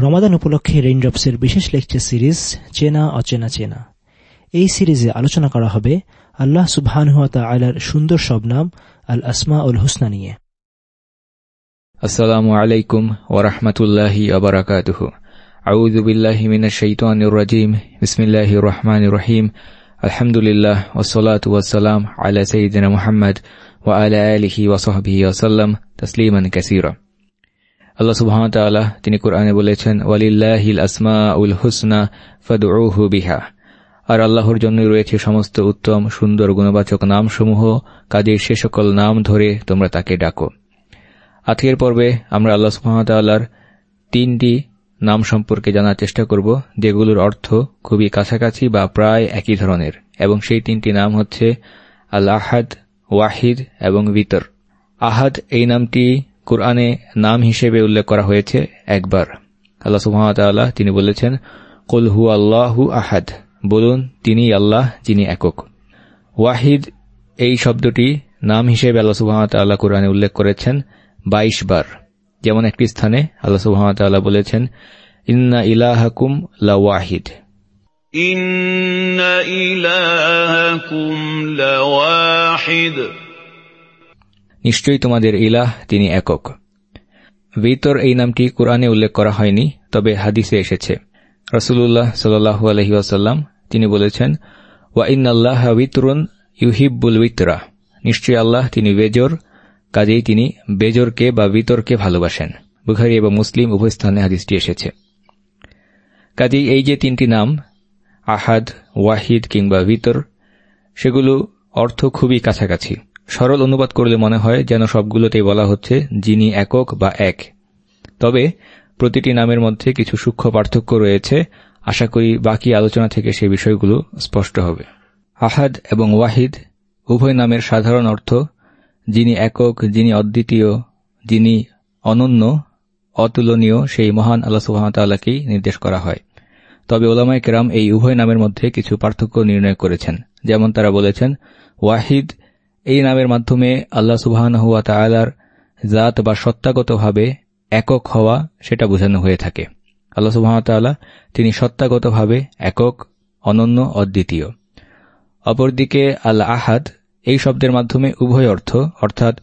রমাদান উপলক্ষে রেইনড্রপসের বিশেষ lecture series চেনা, অচেনা, চেনা। এই সিরিজে আলোচনা করা হবে আল্লাহ সুবহান সুবহানহাতা আলার সুন্দর সব নাম আল আসমা উল হুসনা নিয়ে। আসসালামু আলাইকুম ওরহমতুল্লাহি আবরাকাতুহু আউযু বিল্লাহি মিনাশ শাইতানির রাজিম। বিসমিল্লাহির রহমানির রহিম। আলহামদুলিল্লাহ ওয়াসসালাতু ওয়াসসালাম আলা সাইয়্যিদিনা মুহাম্মদ ওয়া আলা আলিহি ওয়া সাহবিহি ওয়া সাল্লাম তাসলিমান কাসীরা। আল্লাহ সুবহানাহু তাআলা তিনি কোরআনে বলেছেন, ওয়ালিল্লাহিল আসমা উল হুসনা ফাদউহু বিহা। আর আল্লাহর জন্যই রয়েছে সমস্ত উত্তম, সুন্দর, গুণবাচক নামসমূহ কাজের সে সকল নাম ধরে তোমরা তাকে ডাকো। আজকের পর্বে আমরা আল্লাহ সুহামতাল্লাহর তিনটি নাম সম্পর্কে জানার চেষ্টা করব, যেগুলোর অর্থ খুবই কাছাকাছি বা প্রায় একই ধরনের, এবং সেই তিনটি নাম হচ্ছে আল আহাদ ওয়াহিদ এবং বিতর আহাদ এই নামটি কোরআনে নাম হিসেবে উল্লেখ করা হয়েছে একবার। আল্লাহ সুহামতাল্লাহ তিনি বলেছেন, কুল হু আল্লাহু আহাদ। বলুন তিনি আল্লাহ, যিনি একক। ওয়াহিদ, এই শব্দটি নাম হিসেবে আল্লাহ সুহামতাল্লাহ কোরআনে উল্লেখ করেছেন বাইশ বার। যেমন একটি স্থানে আল্লাহ সুহামতাল্লাহ বলেছেন, ইন্না ইলাহাকুম লাওয়াহিদ। ইন্না ইলাহাকুম লাওয়াহিদ। নিশ্চয়ই তোমাদের ইলাহ তিনি একক। ভিতর এই নামটি কোরআনে উল্লেখ করা হয়নি, তবে হাদিসে এসেছে। রসুল্লাহ সাল্লাহ আলহি আসাল্লাম তিনি বলেছেন, ওয়া ইন্নাল্লাহ উইতরুন ইউহিবুল উইতরা। নিশ্চয়ই আল্লাহ তিনি বেজর, কাজেই তিনি বেজরকে বা বিতরকে ভালোবাসেন। বুখারি এবং মুসলিম উভয় স্থানে হাদিসটি এসেছে। কাজেই এই যে তিনটি নাম, আহাদ, ওয়াহিদ কিংবা ভিতর সেগুলো অর্থ খুবই কাছাকাছি। সরল অনুবাদ করলে মনে হয় যেন সবগুলোতেই বলা হচ্ছে যিনি একক বা এক। তবে প্রতিটি নামের মধ্যে কিছু সূক্ষ্ম পার্থক্য রয়েছে। আশা করি বাকি আলোচনা থেকে সেই বিষয়গুলো স্পষ্ট হবে। আহাদ এবং ওয়াহিদ, উভয় নামের সাধারণ অর্থ যিনি একক, যিনি অদ্বিতীয়, যিনি অনন্য, অতুলনীয় সেই মহান আল্লাহ সুহামতাল্লাহকেই নির্দেশ করা হয়। তবে ওলামায় কেরাম এই উভয় নামের মধ্যে কিছু পার্থক্য নির্ণয় করেছেন। যেমন তারা বলেছেন, ওয়াহিদ এই নামের মাধ্যমে আল্লাহ সুবাহানহুয়া তালার জাত বা সত্তাগতভাবে একক হওয়া সেটা বোঝানো হয়ে থাকে। আল্লাহ সুবাহতাল্লাহ তিনি সত্তাগতভাবে একক, অনন্য, অদ্বিতীয়। অপরদিকে আল আহাদ এই শব্দের মাধ্যমে উভয় অর্থ, অর্থাৎ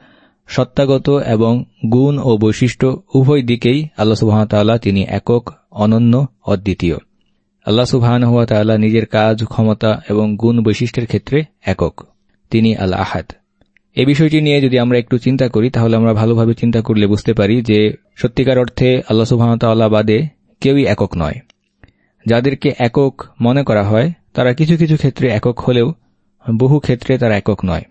সত্তাগত এবং গুণ ও বৈশিষ্ট্য উভয় দিকেই আল্লাহ সুবাহতাল্লাহ তিনি একক, অনন্য, অদ্বিতীয়। আল্লাহ সুবাহানহুয়া তাল্লাহ নিজের কাজ, ক্ষমতা এবং গুণ বৈশিষ্ট্যের ক্ষেত্রে একক। তিনি আল আহাদ এ বিষয়টি নিয়ে যদি আমরা একটু চিন্তা করি, তাহলে আমরা ভালোভাবে চিন্তা করলে বুঝতে পারি যে সত্যিকার অর্থে আল্লাহ সুবাহতাল্লাহ বাদে কেউই একক নয়। যাদেরকে একক মনে করা হয়, তারা কিছু কিছু ক্ষেত্রে একক হলেও বহু ক্ষেত্রে তারা একক নয়।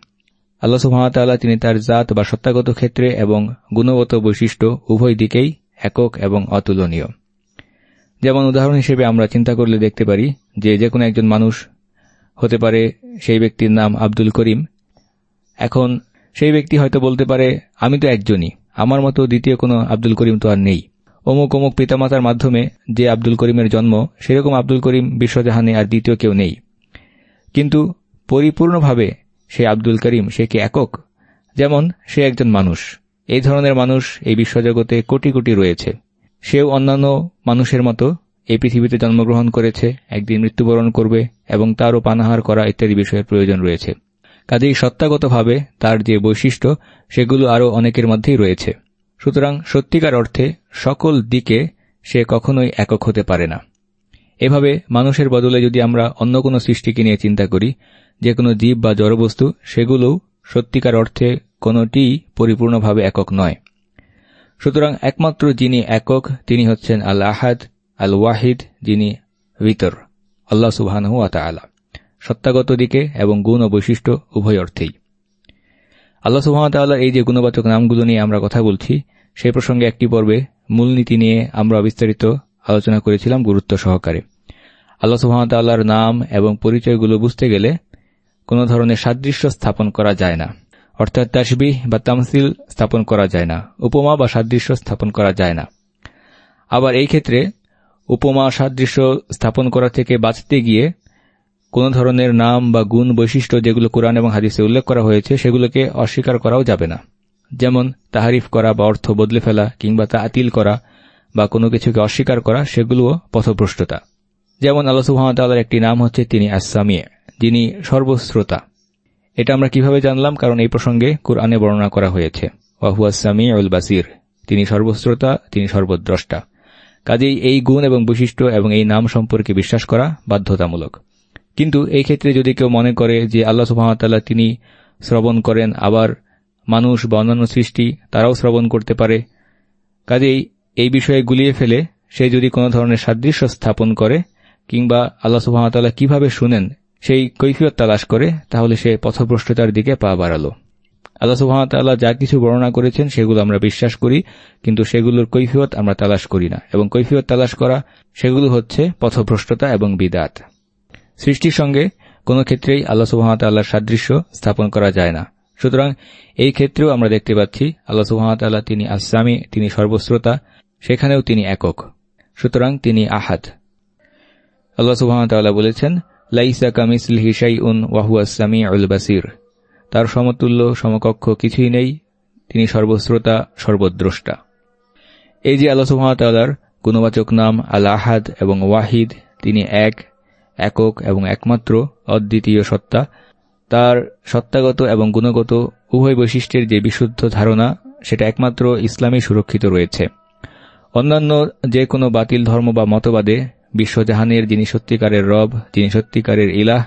আল্লাহ সুহামতাল্লাহ তিনি তার জাত বা সত্তাগত ক্ষেত্রে এবং গুণগত বৈশিষ্ট্য উভয় দিকেই একক এবং অতুলনীয়। যেমন উদাহরণ হিসেবে আমরা চিন্তা করলে দেখতে পারি যে যে কোনো একজন মানুষ হতে পারে সেই ব্যক্তির নাম আব্দুল করিম। এখন সেই ব্যক্তি হয়তো বলতে পারে, আমি তো একজনই, আমার মতো দ্বিতীয় কোনো আব্দুল করিম তো আর নেই। অমুক অমুক পিতামাতার মাধ্যমে যে আব্দুল করিমের জন্ম, সেরকম আব্দুল করিম বিশ্বজাহানে আর দ্বিতীয় কেউ নেই। কিন্তু পরিপূর্ণভাবে সে আব্দুল করিম, সে কি একক? যেমন সে একজন মানুষ। এই ধরনের মানুষ এই বিশ্বজগতে কোটি কোটি রয়েছে। সেও অন্যান্য মানুষের মতো এই পৃথিবীতে জন্মগ্রহণ করেছে, একদিন মৃত্যুবরণ করবে এবং তারও পানাহার করা ইত্যাদি বিষয়ের প্রয়োজন রয়েছে। কাজেই সত্তাগতভাবে তার যে বৈশিষ্ট্য, সেগুলো আরও অনেকের মধ্যেই রয়েছে। সুতরাং সত্যিকার অর্থে সকল দিকে সে কখনোই একক হতে পারে না। এভাবে মানুষের বদলে যদি আমরা অন্য কোনো সৃষ্টিকে নিয়ে চিন্তা করি, যে কোনো জীব বা জড়বস্তু, সেগুলোও সত্যিকার অর্থে কোনোটিই পরিপূর্ণভাবে একক নয়। সুতরাং একমাত্র যিনি একক, তিনি হচ্ছেন আল আহাদ। আল ওয়াহিদ যিনি ভিতর, আল্লাহ সুবাহানহু আলা সত্তাগত দিকে এবং গুণ ও বৈশিষ্ট্য উভয় অর্থেই। আল্লাহ সুহামতাল্লাহ এই যে গুণবাচক নামগুলো নিয়ে আমরা কথা বলছি সেই প্রসঙ্গে একটি পর্বে মূলনীতি নিয়ে আমরা বিস্তারিত আলোচনা করেছিলাম গুরুত্ব সহকারে। আল্লাহ সুহামতাল্লাহর নাম এবং পরিচয়গুলো বুঝতে গেলে কোন ধরনের সাদৃশ্য স্থাপন করা যায় না। অর্থাৎ তাসবি বা তামসিল স্থাপন করা যায় না, উপমা বা সাদৃশ্য স্থাপন করা যায় না। আবার এই ক্ষেত্রে উপমা সাদৃশ্য স্থাপন করা থেকে বাঁচতে গিয়ে কোন ধরনের নাম বা গুণ, বৈশিষ্ট্য যেগুলো কোরআন এবং হাদিসে উল্লেখ করা হয়েছে, সেগুলোকে অস্বীকার করাও যাবে না। যেমন, তাহারিফ করা বা অর্থ বদলে ফেলা কিংবা তা আতিল করা বা কোনো কিছুকে অস্বীকার করা, সেগুলোও পথভ্রষ্টতা। যেমন, আল্লাহ সুহামতাল্লাহর একটি নাম হচ্ছে তিনি আসামিয়ে যিনি সর্বশ্রোতা। এটা আমরা কীভাবে জানলাম? কারণ এই প্রসঙ্গে কুরআনে বর্ণনা করা হয়েছে। ওয়াহুয়াসামি উল বাসির। তিনি সর্বশ্রোতা, তিনি সর্বদ্রষ্টা। কাজেই এই গুণ এবং বৈশিষ্ট্য এবং এই নাম সম্পর্কে বিশ্বাস করা বাধ্যতামূলক। কিন্তু এই ক্ষেত্রে যদি কেউ মনে করে যে আল্লাহ সুহামতাল্লাহ তিনি শ্রবণ করেন, আবার মানুষ বা অন্যান্য সৃষ্টি তারাও শ্রবণ করতে পারে, কাজেই এই বিষয়ে গুলিয়ে ফেলে সে যদি কোনো ধরনের সাদৃশ্য স্থাপন করে, কিংবা আল্লাহ সুহামতাল্লাহ কীভাবে শুনেন, সেই কৈফিয়ত তালাশ করে, তাহলে সে পথভ্রষ্টতার দিকে পা বাড়ালো। আল্লাহ সুহামতাল্লাহ যা কিছু বর্ণনা করেছেন সেগুলো আমরা বিশ্বাস করি, কিন্তু সেগুলোর কৈফিয়ত আমরা তালাশ করি না। এবং কৈফিয়ত তালাশ করা, সেগুলো হচ্ছে পথভ্রষ্টতা এবং বিদাত। সৃষ্টির সঙ্গে কোনো ক্ষেত্রেই আল্লাহ সুহামতাল্লাহর সাদৃশ্য স্থাপন করা যায় না। সুতরাং এই ক্ষেত্রেও আমরা দেখতে পাচ্ছি, আল্লাহ সুহামতাল্লাহ তিনি আসামি তিনি সর্বশ্রোতা, সেখানেও তিনি একক। সুতরাং তিনি আহাদ। আল্লাহ সুহামতাল্লাহ বলেছেন, লাইসা কামিসল হিসাই উন ওয়াহু আসামি উল বাসির। তার সমতুল্য, সমকক্ষ কিছুই নেই, তিনি সর্বশ্রোতা, সর্বদ্রষ্টা। এই যে আল্লাহ সুহামতাল্লাহর গুণবাচক নাম আল আহাদ এবং ওয়াহিদ, তিনি এক, একক এবং একমাত্র অদ্বিতীয় সত্তা। তার সত্তাগত এবং গুণগত উভয় বৈশিষ্ট্যের যে বিশুদ্ধ ধারণা, সেটা একমাত্র ইসলামে সুরক্ষিত রয়েছে। অন্যান্য যে কোনো বাতিল ধর্ম বা মতবাদে, বিশ্বজাহানের যিনি সত্যিকারের রব, যিনি সত্যিকারের ইলাহ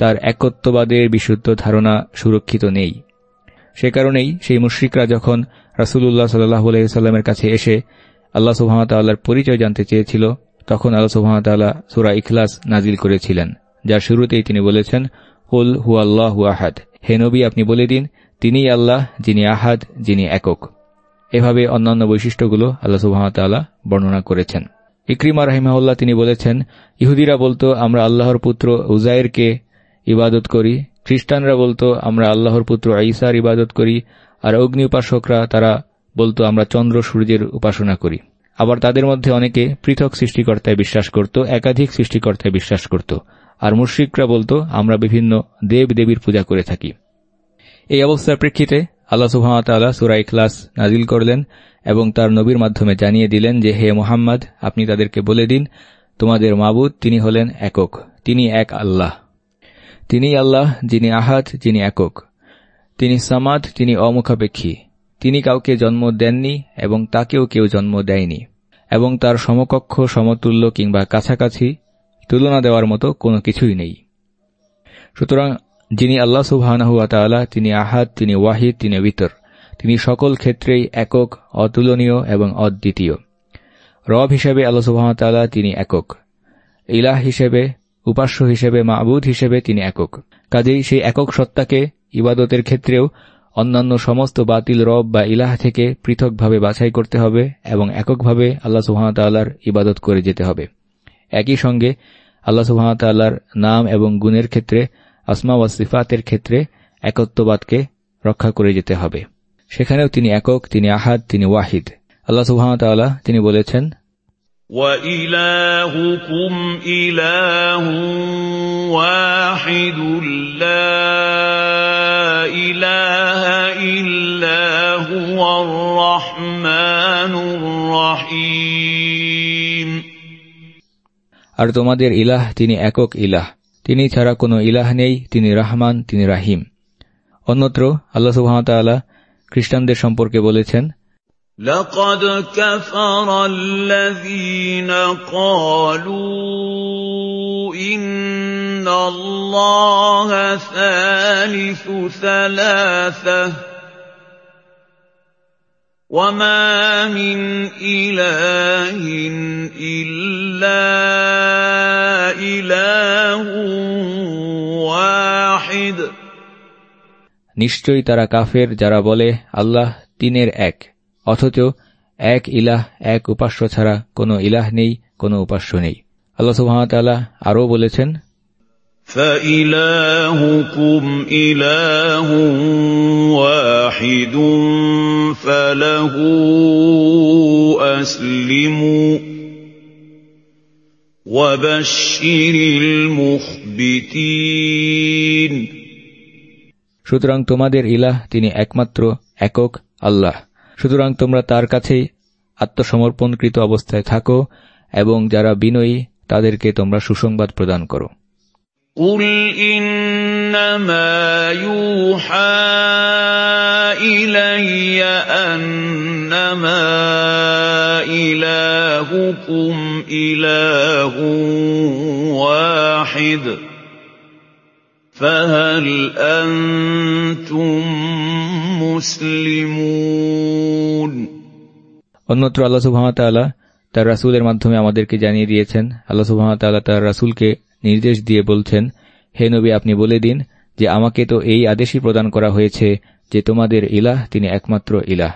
তার একত্ববাদের বিশুদ্ধ ধারণা সুরক্ষিত নেই। সে কারণেই সেই মুশ্রিকরা যখন রাসুল্লাহ সাল্লাহ আলহিসাল্লামের কাছে এসে আল্লাহ সুহামতাল্লাহর পরিচয় জানতে চেয়েছিল, তখন আল্লাহ সুহামতাল্লাহ সুরা ইখলাস নাজিল করেছিলেন, যার শুরুতেই তিনি বলেছেন হুল হু আল্লাহ আহাদ। হে নবী, আপনি বলে দিন, তিনিই আল্লাহ, যিনি আহাদ, যিনি একক। এভাবে অন্যান্য বৈশিষ্ট্যগুলো আল্লাহ সুহামতাল্লাহ বর্ণনা করেছেন। ইক্রিমা রাহিমাউল্লাহ তিনি বলেছেন, ইহুদিরা বলতো, আমরা আল্লাহর পুত্র উজায়েরকে ইবাদত করি। খ্রিস্টানরা বলতো, আমরা আল্লাহর পুত্র ঈসার ইবাদত করি। আর অগ্নি উপাসকরা তারা বলতো, আমরা চন্দ্র সূর্যের উপাসনা করি। আবার তাদের মধ্যে অনেকে পৃথক সৃষ্টিকর্তায় বিশ্বাস করত, একাধিক সৃষ্টিকর্তায় বিশ্বাস করত। আর মুশ্রিকরা বলতো, আমরা বিভিন্ন দেব দেবীর পূজা করে থাকি। এই অবস্থার প্রেক্ষিতে আল্লাহ সুহামতাল্লাহ সুরাই ক্লাস নাজিল করলেন এবং তার নবীর মাধ্যমে জানিয়ে দিলেন যে, হে মোহাম্মদ, আপনি তাদেরকে বলে দিন, তোমাদের মাবুদ তিনি হলেন একক, তিনি এক আল্লাহ। তিনি আল্লাহ, যিনি আহাত যিনি একক। তিনি সামাদ, তিনি অমুখাপেক্ষী। তিনি কাউকে জন্ম দেননি এবং তাকেও কেউ জন্ম দেয়নি। এবং তার সমকক্ষ, সমতুল্য কিংবা কাছাকাছি তুলনা দেওয়ার মতো কোনো কিছুই নেই। সুতরাং যিনি আল্লাহ সুবাহ তিনি আহাদ, তিনি ওয়াহিদ, তিনি বিতর তিনি সকল ক্ষেত্রেই একক, অতুলনীয় এবং অদ্বিতীয়। রব হিসেবে আল্লাহ সুবাহতাল্লাহ তিনি একক। ইলাহ হিসেবে উপাস্য হিসেবে, মাবুদ হিসেবে তিনি একক। কাজেই সেই একক সত্তাকে ইবাদতের ক্ষেত্রেও অন্যান্য সমস্ত বাতিল রব বা ইলাহ থেকে পৃথকভাবে বাছাই করতে হবে এবং এককভাবে আল্লাহ সুহামতাল্লাহর ইবাদত করে যেতে হবে। একই সঙ্গে আল্লাহ সুহামতাল্লাহর নাম এবং গুণের ক্ষেত্রে, আসমা ওয়া সিফাতের ক্ষেত্রে একত্ববাদকে রক্ষা করে যেতে হবে। সেখানেও তিনি একক, তিনি আহাদ, তিনি ওয়াহিদ। আল্লাহ সুহামতাল্লাহ তিনি বলেছেন وَإِلَٰهُكُمْ إِلَٰهٌ وَاحِدٌ لَّا إِلَٰهَ إِلَّا هُوَ الرَّحْمَٰنُ الرَّحِيمُ আর তোমাদের ইলাহ তিনি একক ইলাহ তিনি ছাড়া কোনো ইলাহ নেই তিনি রাহমান তিনি রাহিম অন্যত্র আল্লাহ সুহামতাল্লাহ খ্রিস্টানদের সম্পর্কে বলেছেন لقد كفر الذين قالوا إن الله ثالث ثلاثة وما من إله إلا إله واحد নিশ্চয়ই তারা কাফের যারা বলে আল্লাহ তিনের এক অথচ এক ইলাহ এক উপাস্য ছাড়া কোনো ইলাহ নেই কোনো উপাস্য নেই আল্লাহ সুহামতাল্লাহ আরও বলেছেন فإلهكم إله واحد فله أسلموا وبشر المخبتين সুতরাং তোমাদের ইলাহ তিনি একমাত্র একক আল্লাহ সুতরাং তোমরা তার কাছেই আত্মসমর্পণকৃত অবস্থায় থাকো এবং যারা বিনয়ী তাদেরকে তোমরা সুসংবাদ প্রদান করো قل إنما يوحى إلي أنما إلهكم إله واحد فهل أنتم مسلمون অন্যত্র আল্লাহ সুহামতাল্লাহ তার রাসুলের মাধ্যমে আমাদেরকে জানিয়ে দিয়েছেন, আল্লাহ সুহামতাল্লাহ তার রাসুলকে নির্দেশ দিয়ে বলছেন, হে নবী, আপনি বলে দিন যে আমাকে তো এই আদেশই প্রদান করা হয়েছে যে তোমাদের ইলাহ তিনি একমাত্র ইলাহ।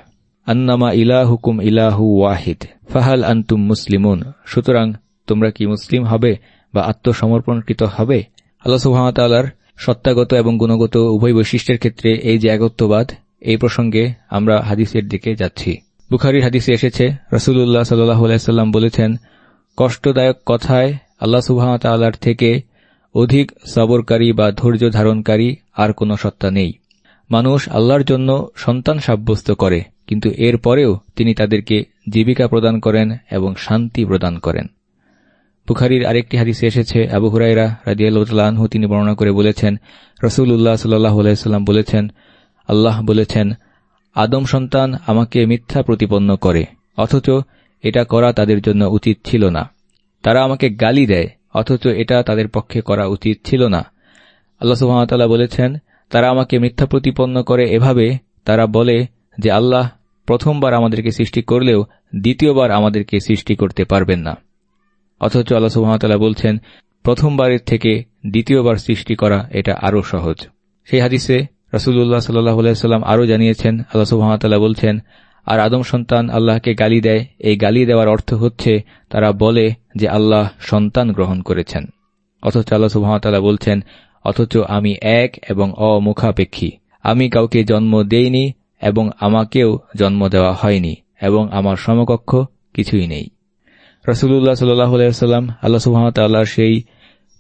আন্নামা ইলাহ হুকুম ইলাহু ওয়াহিদ, ফাহাল আন্তুম মুসলিমুন। সুতরাং তোমরা কি মুসলিম হবে বা আত্মসমর্পণকৃত হবে? আল্লাহ সুহামতাল্লাহর সত্তাগত এবং গুণগত উভয় বৈশিষ্ট্যের ক্ষেত্রে এই যে একত্ববাদ এই প্রসঙ্গে আমরা হাদিসের দিকে যাচ্ছি। বুখারির হাদিসে এসেছে রসুল্লাহ সাল্লাম বলেছেন, কষ্টদায়ক কথায় আল্লাহ সুহামতাল্লাহর থেকে অধিক সবরকারী বা ধৈর্য ধারণকারী আর কোন সত্তা নেই। মানুষ আল্লাহর জন্য সন্তান সাব্যস্ত করে, কিন্তু এর পরেও তিনি তাদেরকে জীবিকা প্রদান করেন এবং শান্তি প্রদান করেন। বুখারির আরেকটি হাদিসে এসেছে, আবু হুরাইরা রাজিয়ালহু তিনি বর্ণনা করে বলেছেন রসুল্লাহ সাল্লাহ আলাইস্লাম বলেছেন আল্লাহ বলেছেন, আদম সন্তান আমাকে মিথ্যা প্রতিপন্ন করে, অথচ এটা করা তাদের জন্য উচিত ছিল না। তারা আমাকে গালি দেয়, অথচ এটা তাদের পক্ষে করা উচিত ছিল না। আল্লাহ সুহামতাল্লাহ বলেছেন, তারা আমাকে মিথ্যা প্রতিপন্ন করে এভাবে, তারা বলে যে আল্লাহ প্রথমবার আমাদেরকে সৃষ্টি করলেও দ্বিতীয়বার আমাদেরকে সৃষ্টি করতে পারবেন না। অথচ আল্লাহ সুহামতাল্লাহ বলছেন, প্রথমবারের থেকে দ্বিতীয়বার সৃষ্টি করা এটা আরও সহজ। সেই হাদিসে রসুল্লাহ সাল্লাহ সাল্লাম আরও জানিয়েছেন, আল্লাহ সুহামতাল্লাহ বলছেন, আর আদম সন্তান আল্লাহকে গালি দেয়। এই গালি দেওয়ার অর্থ হচ্ছে তারা বলে যে আল্লাহ সন্তান গ্রহণ করেছেন। অথচ আল্লাহ সুহামতাল্লাহ বলছেন, অথচ আমি এক এবং অমুখাপেক্ষী। আমি কাউকে জন্ম দেইনি এবং আমাকেও জন্ম দেওয়া হয়নি এবং আমার সমকক্ষ কিছুই নেই। রসুল্লাহ সাল্লাম আল্লাহ সুহামতাল্লাহর সেই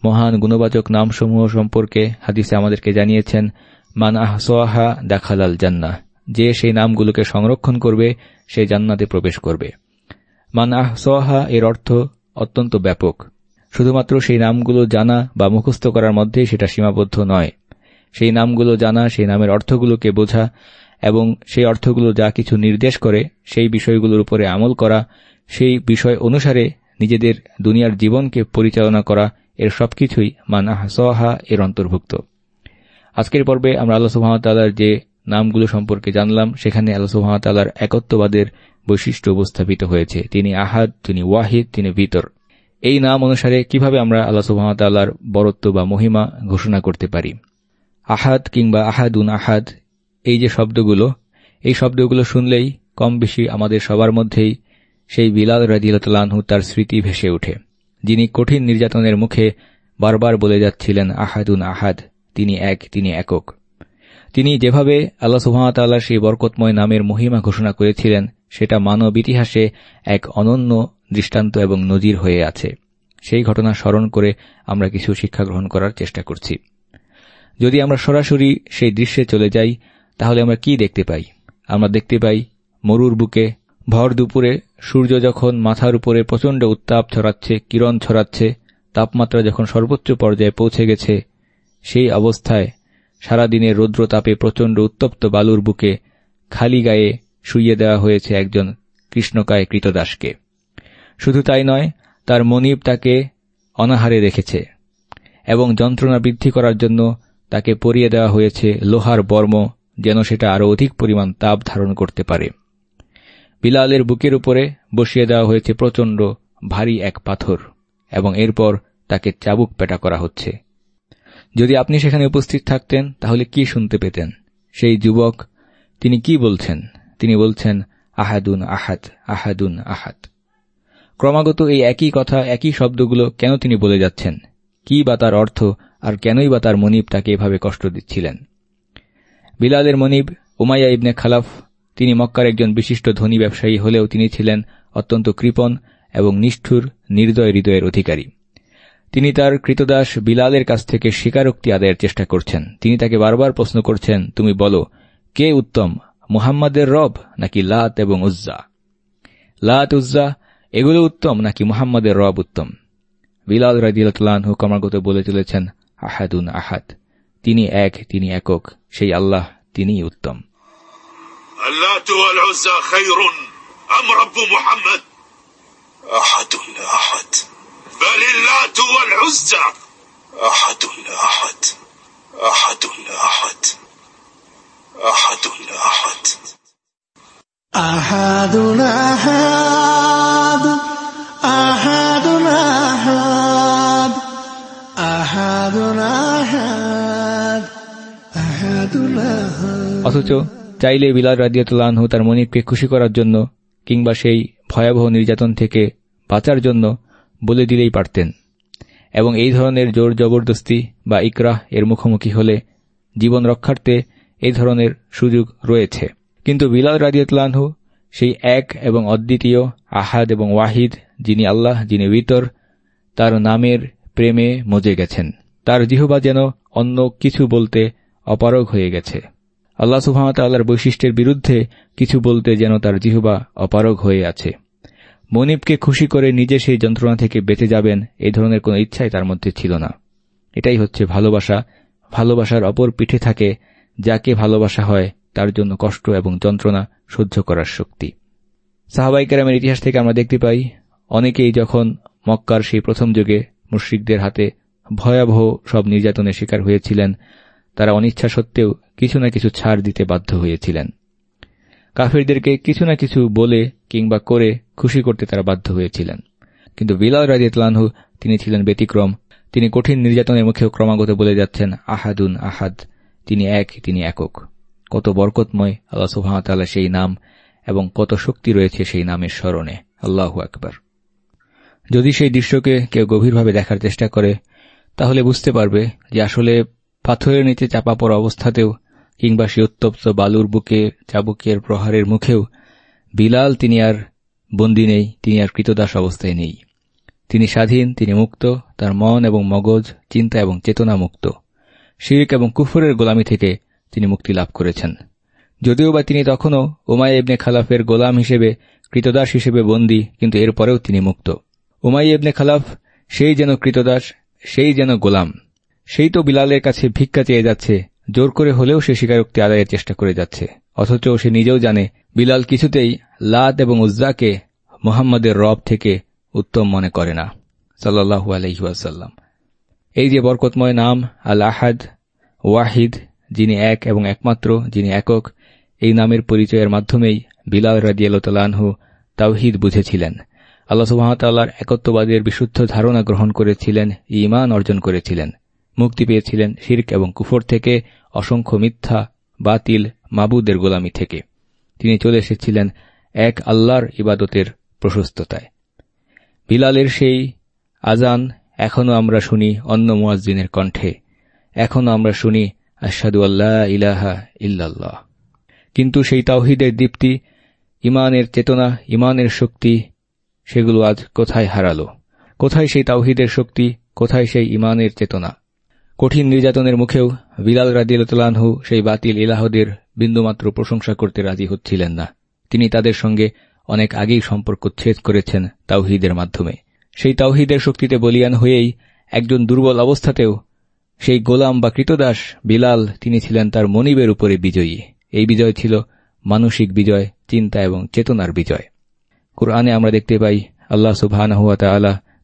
মহান গুণবাচক নামসমূহ সম্পর্কে হাদিসে আমাদেরকে জানিয়েছেন মান আহসোয়াহা দেখালাল জান্না যে সেই নামগুলোকে সংরক্ষণ করবে, সে জান্নাতে প্রবেশ করবে। মান আহসোয়াহা এর অর্থ অত্যন্ত ব্যাপক। শুধুমাত্র সেই নামগুলো জানা বা মুখস্থ করার মধ্যেই সেটা সীমাবদ্ধ নয়। সেই নামগুলো জানা, সেই নামের অর্থগুলোকে বোঝা এবং সেই অর্থগুলো যা কিছু নির্দেশ করে, সেই বিষয়গুলোর উপরে আমল করা, সেই বিষয় অনুসারে নিজেদের দুনিয়ার জীবনকে পরিচালনা করা, এর সবকিছুই মান আহসোয়াহা এর অন্তর্ভুক্ত। আজকের পর্বে আমরা আল্লাহ সুহামতাল্লাহর যে নামগুলো সম্পর্কে জানলাম, সেখানে আল্লাহ সুহামতাল্লাহর একত্ববাদের বৈশিষ্ট্য উপস্থাপিত হয়েছে। তিনি আহাদ, তিনি ওয়াহিদ, তিনি ভিতর। এই নাম অনুসারে কীভাবে আমরা আল্লাহ সুহামতাল্লাহর বরত্ব বা মহিমা ঘোষণা করতে পারি? আহাদ কিংবা আহাদুন আহাদ, এই যে শব্দগুলো, এই শব্দগুলো শুনলেই কম বেশি আমাদের সবার মধ্যেই সেই বিলাল রাজিউল্লাহু তার স্মৃতি ভেসে ওঠে। যিনি কঠিন নির্যাতনের মুখে বারবার বলে যাচ্ছিলেন, আহাদুন আহাদ। তিনি এক, তিনি একক। তিনি যেভাবে আল্লাহ সুহামতাল্লাহ সেই বরকতময় নামের মহিমা ঘোষণা করেছিলেন, সেটা মানব ইতিহাসে এক অনন্য দৃষ্টান্ত এবং নজির হয়ে আছে। সেই ঘটনা স্মরণ করে আমরা কিছু শিক্ষা গ্রহণ করার চেষ্টা করছি। যদি আমরা সরাসরি সেই দৃশ্যে চলে যাই, তাহলে আমরা কি দেখতে পাই? আমরা দেখতে পাই মরুর বুকে ভর দুপুরে সূর্য যখন মাথার উপরে প্রচণ্ড উত্তাপ ছড়াচ্ছে, কিরণ ছড়াচ্ছে, তাপমাত্রা যখন সর্বোচ্চ পর্যায়ে পৌঁছে গেছে সেই অবস্থায় সারাদিনের রৌদ্রতাপে প্রচণ্ড উত্তপ্ত বালুর বুকে খালি গায়ে শুইয়ে দেওয়া হয়েছে একজন কৃষ্ণকায় কৃতদাসকে। শুধু তাই নয়, তার মনিব তাকে অনাহারে রেখেছে এবং যন্ত্রণা বৃদ্ধি করার জন্য তাকে পরিয়ে দেওয়া হয়েছে লোহার বর্ম যেন সেটা আরও অধিক পরিমাণ তাপ ধারণ করতে পারে। বিলালের বুকের উপরে বসিয়ে দেওয়া হয়েছে প্রচণ্ড ভারী এক পাথর এবং এরপর তাকে চাবুক পেটা করা হচ্ছে। যদি আপনি সেখানে উপস্থিত থাকতেন, তাহলে কি শুনতে পেতেন? সেই যুবক, তিনি কি বলছেন? তিনি বলছেন, আহাদুন আহাদ আহাদুন আহাদ। ক্রমাগত এই একই কথা, একই শব্দগুলো কেন তিনি বলে যাচ্ছেন? কি বা তার অর্থ, আর কেনই বা তার মনিব তাকে এভাবে কষ্ট দিচ্ছিলেন? বিলালের মনিব, উমাইয়া ইবনে খালাফ, তিনি মক্কার একজন বিশিষ্ট ধনী ব্যবসায়ী হলেও তিনি ছিলেন অত্যন্ত কৃপণ এবং নিষ্ঠুর, নির্দয় হৃদয়ের অধিকারী। তিনি তার কৃতদাস বিলালের কাছ থেকে স্বীকারোক্তি আদায়ের চেষ্টা করছেন। তিনি তাকে বারবার প্রশ্ন করছেন, তুমি বলো, কে উত্তম, মুহাম্মাদের রব নাকি লাত এবং উজ্জা? লাত, উজ্জা, এগুলো উত্তম নাকি মুহাম্মাদের রব উত্তম? বিলাল রাজিউল্লাহু ক্রমাগত বলে চলেছেন, আহাদুন আহাদ, তিনি এক, তিনি একক, সেই আল্লাহ তিনি উত্তম। আল্লাহ والعزى خير أم رب محمد أحد أحد بل اللات والعزى أحد أحد أحد أحد أحد أحد أحد أحد أحد أحد أحد أحد أحد أحد অথচ চাইলে বিলাল রাদিয়াতুল্লাহু তার মনিবকে খুশি করার জন্য কিংবা সেই ভয়াবহ নির্যাতন থেকে বাঁচার জন্য বলে দিলেই পারতেন। এবং এই ধরনের জোর জবরদস্তি বা ইকরাহ এর মুখোমুখি হলে জীবন রক্ষার্থে এই ধরনের সুযোগ রয়েছে। কিন্তু বিলাল রাদিয়াতুল্লাহু সেই এক এবং অদ্বিতীয় আহাদ এবং ওয়াহিদ, যিনি আল্লাহ, যিনি বিতর তার নামের প্রেমে মজে গেছেন। তার জিহবা যেন অন্য কিছু বলতে অপারগ হয়ে গেছে। আল্লাহ সুহামতাল্লাহর বৈশিষ্ট্যের বিরুদ্ধে কিছু বলতে যেন তার জিহবা অপারগ হয়ে আছে। মনিবকে খুশি করে নিজে সেই যন্ত্রণা থেকে বেঁচে যাবেন এই ধরনের কোনো ইচ্ছাই তার মধ্যে ছিল না। এটাই হচ্ছে ভালোবাসা। ভালোবাসার অপর পিঠে থাকে যাকে ভালোবাসা হয়, তার জন্য কষ্ট এবং যন্ত্রণা সহ্য করার শক্তি। সাহাবাই কেরামের ইতিহাস থেকে আমরা দেখতে পাই, অনেকেই যখন মক্কার সেই প্রথম যুগে মুশ্রিকদের হাতে ভয়াবহ সব নির্যাতনের শিকার হয়েছিলেন, তারা অনিচ্ছা সত্ত্বেও কিছু না কিছু ছাড় দিতে বাধ্য হয়েছিলেন। কাফিরদেরকে কিছু না কিছু বলে কিংবা করে খুশি করতে তারা বাধ্য হয়েছিলেন। কিন্তু বিলাল রাজিয়াতলানহু তিনি ছিলেন ব্যতিক্রম। তিনি কঠিন নির্যাতনের মুখেও ক্রমাগত বলে যাচ্ছেন, আহাদুন আহাদ। তিনি এক, তিনি একক। কত বরকতময় আল্লাহ সুহামতাল্লাহ সেই নাম এবং কত শক্তি রয়েছে সেই নামের স্মরণে। আল্লাহু আকবর। যদি সেই দৃশ্যকে কেউ গভীরভাবে দেখার চেষ্টা করে, তাহলে বুঝতে পারবে যে আসলে পাথরের নিচে চাপা পড়া অবস্থাতেও কিংবা সে উত্তপ্ত বালুর বুকে চাবুকের প্রহারের মুখেও বিলাল তিনি আর বন্দী নেই, তিনি আর কৃতদাস অবস্থায় নেই। তিনি স্বাধীন, তিনি মুক্ত, তার মন এবং মগজ, চিন্তা এবং চেতনা মুক্ত। শিরিক এবং কুফরের গোলামি থেকে তিনি মুক্তি লাভ করেছেন। যদিও বা তিনি তখনও উমাই এবনে খালাফের গোলাম হিসেবে, কৃতদাস হিসেবে বন্দী, কিন্তু এরপরেও তিনি মুক্ত। উমাই এবনে খালাফ, সেই যেন কৃতদাস, সেই যেন গোলাম। সেই তো বিলালের কাছে ভিক্ষা চেয়ে যাচ্ছে জোর করে হলেও সে স্বীকারোক্তি আদায়ের চেষ্টা করে যাচ্ছে। অথচ সে নিজেও জানে, বিলাল কিছুতেই লাত এবং উজ্জাকে মোহাম্মদের রব থেকে উত্তম মনে করে না। সাল্লাহু আলহিহাসাল্লাম এই যে বরকতময় নাম আল আহাদ ওয়াহিদ, যিনি এক এবং একমাত্র, যিনি একক, এই নামের পরিচয়ের মাধ্যমেই বিলাল রাজিয়ালতালাহু তাওহিদ বুঝেছিলেন। আল্লাহ সুহামতাল্লাহর একত্ববাদের বিশুদ্ধ ধারণা গ্রহণ করেছিলেন ইমান অর্জন করেছিলেন। মুক্তি পেয়েছিলেন শির্ক এবং কুফর থেকে, অসংখ্য মিথ্যা, বাতিল মাবুদের গোলামি থেকে। তিনি চলে এসেছিলেন এক আল্লাহর ইবাদতের প্রশস্ততায়। বিলালের সেই আজান এখনও আমরা শুনি অন্য মুয়াজ্জিনের কণ্ঠে এখনও আমরা শুনি আশাদু আল্লাহ ইলাহা ইল্লাল্লাহ। কিন্তু সেই তাওহিদের দীপ্তি, ইমানের চেতনা, ইমানের শক্তি, সেগুলো আজ কোথায় হারালো? কোথায় সেই তাওহিদের শক্তি, কোথায় সেই ইমানের চেতনা? কঠিন নির্যাতনের মুখেও বিলাল রাদিলতলানহু সেই বাতিল ইলাহদের বিন্দুমাত্র প্রশংসা করতে রাজি হচ্ছিলেন না। তিনি তাদের সঙ্গে অনেক আগেই সম্পর্ক ছেদ করেছেন তাওহিদের মাধ্যমে। সেই তাওহিদের শক্তিতে বলিয়ান হয়েই একজন দুর্বল অবস্থাতেও সেই গোলাম বা কৃতদাস বিলাল তিনি ছিলেন তার মনিবের উপরে বিজয়ী। এই বিজয় ছিল মানসিক বিজয়, চিন্তা এবং চেতনার বিজয়। কোরআনে আমরা দেখতে পাই, আল্লাহ সুবাহ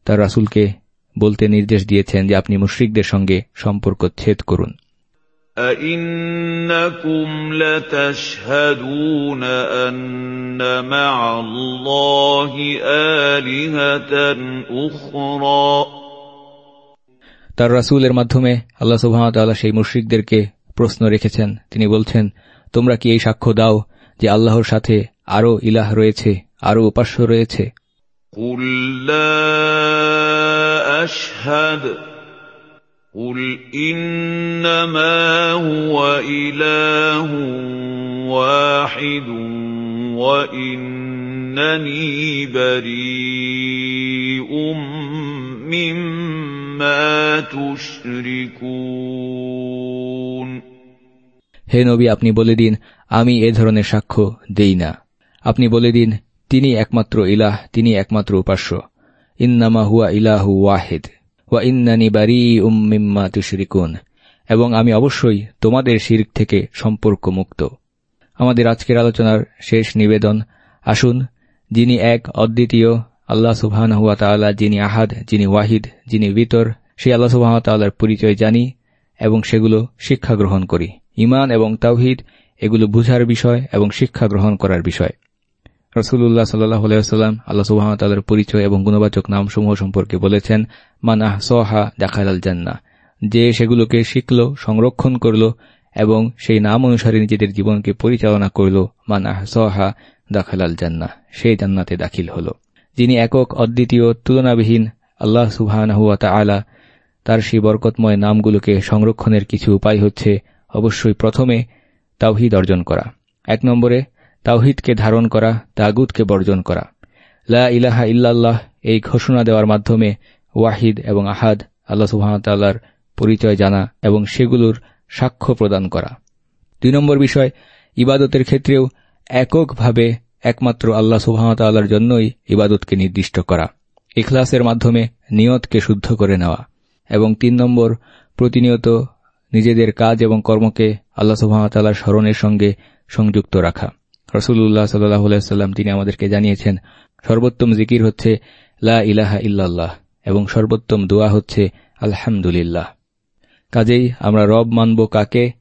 তার রাসুলকে বলতে নির্দেশ দিয়েছেন যে আপনি মুশ্রিকদের সঙ্গে সম্পর্ক ছেদ করুন أئنكم لتشهدون أن مع الله آلهة أخرى তার রাসুলের মাধ্যমে আল্লাহ সুবাহতাল্লাহ সেই মুশ্রিকদেরকে প্রশ্ন রেখেছেন তিনি বলছেন তোমরা কি এই সাক্ষ্য দাও যে আল্লাহর সাথে আরও ইলাহ রয়েছে আরও উপাস্য রয়েছে قل لا أشهد قل إنما هو إله واحد وإنني بريء مما تشركون হে নবী আপনি বলে দিন আমি এ ধরনের সাক্ষ্য দেই না আপনি বলে দিন তিনি একমাত্র ইলাহ তিনি একমাত্র উপাস্য ইন্নামা হুয়া ইলাহু ওয়াহিদ, ওয়া ইন্নানি বারি উম্মিম্মা তুশরিকুন। এবং আমি অবশ্যই তোমাদের শির্ক থেকে সম্পর্ক মুক্ত আমাদের আজকের আলোচনার শেষ নিবেদন, আসুন, যিনি এক অদ্বিতীয়, আল্লাহ সুবহান হুয়া তাল্লাহ যিনি আহাদ, যিনি ওয়াহিদ, যিনি বিতর সেই আল্লাহ সুবাহ পরিচয় জানি এবং সেগুলো শিক্ষা গ্রহণ করি। ইমান এবং তাওহিদ, এগুলো বুঝার বিষয় এবং শিক্ষা গ্রহণ করার বিষয়। রসুল্লাহ সাল্লাহ আলাইসাল্লাম আল্লাহ সুবাহতাল্লার পরিচয় এবং গুণবাচক নামসমূহ সম্পর্কে বলেছেন মানাহ সোহা দেখালাল জান্না যে সেগুলোকে শিখল, সংরক্ষণ করল এবং সেই নাম অনুসারে নিজেদের জীবনকে পরিচালনা করল মানাহ সোহা দাখালাল জান্না সেই জান্নাতে দাখিল হল। যিনি একক, অদ্বিতীয়, তুলনাবিহীন আল্লাহ সুবাহ আলা তার সেই বরকতময় নামগুলোকে সংরক্ষণের কিছু উপায় হচ্ছে অবশ্যই প্রথমে তাওহিদ অর্জন করা। এক নম্বরে তাওহিদকে ধারণ করা তাগুদকে বর্জন করা। লা ইলাহা ইল্লাল্লাহ এই ঘোষণা দেওয়ার মাধ্যমে ওয়াহিদ এবং আহাদ, আল্লাহ সুহামতাল্লাহর পরিচয় জানা এবং সেগুলোর সাক্ষ্য প্রদান করা। দুই নম্বর বিষয়, ইবাদতের ক্ষেত্রেও এককভাবে একমাত্র আল্লাহ সুহামতাল্লাহর জন্যই ইবাদতকে নির্দিষ্ট করা। ইখলাসের মাধ্যমে নিয়তকে শুদ্ধ করে নেওয়া। এবং তিন নম্বর, প্রতিনিয়ত নিজেদের কাজ এবং কর্মকে আল্লাহ সুহামতাল্লাহর স্মরণের সঙ্গে সংযুক্ত রাখা। রসুল্লাহ সাল্লাম তিনি আমাদেরকে জানিয়েছেন, সর্বোত্তম জিকির হচ্ছে লা ইলাহা ইল্লাল্লাহ এবং সর্বোত্তম দোয়া হচ্ছে আলহামদুলিল্লাহ। কাজেই আমরা রব মানব কাকে?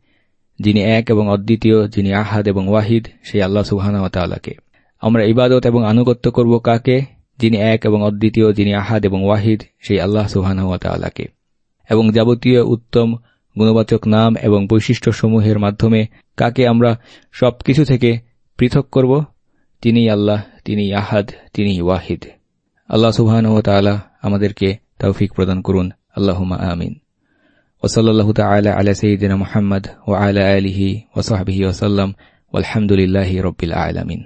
যিনি এক এবং অদ্বিতীয়, যিনি আহাদ এবং ওয়াহিদ, সেই আল্লাহ সুবাহানতালাকে আমরা ইবাদত এবং আনুগত্য করব কাকে? যিনি এক এবং অদ্বিতীয়, যিনি আহাদ এবং ওয়াহিদ, সেই আল্লাহ সুবাহানতালাকে এবং যাবতীয় উত্তম, গুণবাচক নাম এবং বৈশিষ্ট্যসমূহের মাধ্যমে কাকে আমরা সবকিছু থেকে পৃথক করব তিনি আল্লাহ তিনি আহাদ তিনি ওয়াহিদ। আল্লাহ সুবহান ও তালা আমাদেরকে তৌফিক প্রদান করুন। আল্লাহুমা আমিন। ওসল্লাহ তালা আলা সঈদিন মোহাম্মদ ও আলা আলিহি ওসাহাবিহি ওসাল্লাম আলহামদুলিল্লাহ রবিল আলমিন।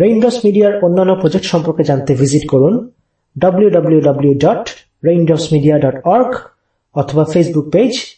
রেইনডস মিডিয়ার অন্যান্য প্রজেক্ট সম্পর্কে জানতে ভিজিট করুন W W W dot raindrops media dot www.raindropsmedia.org অথবা Facebook page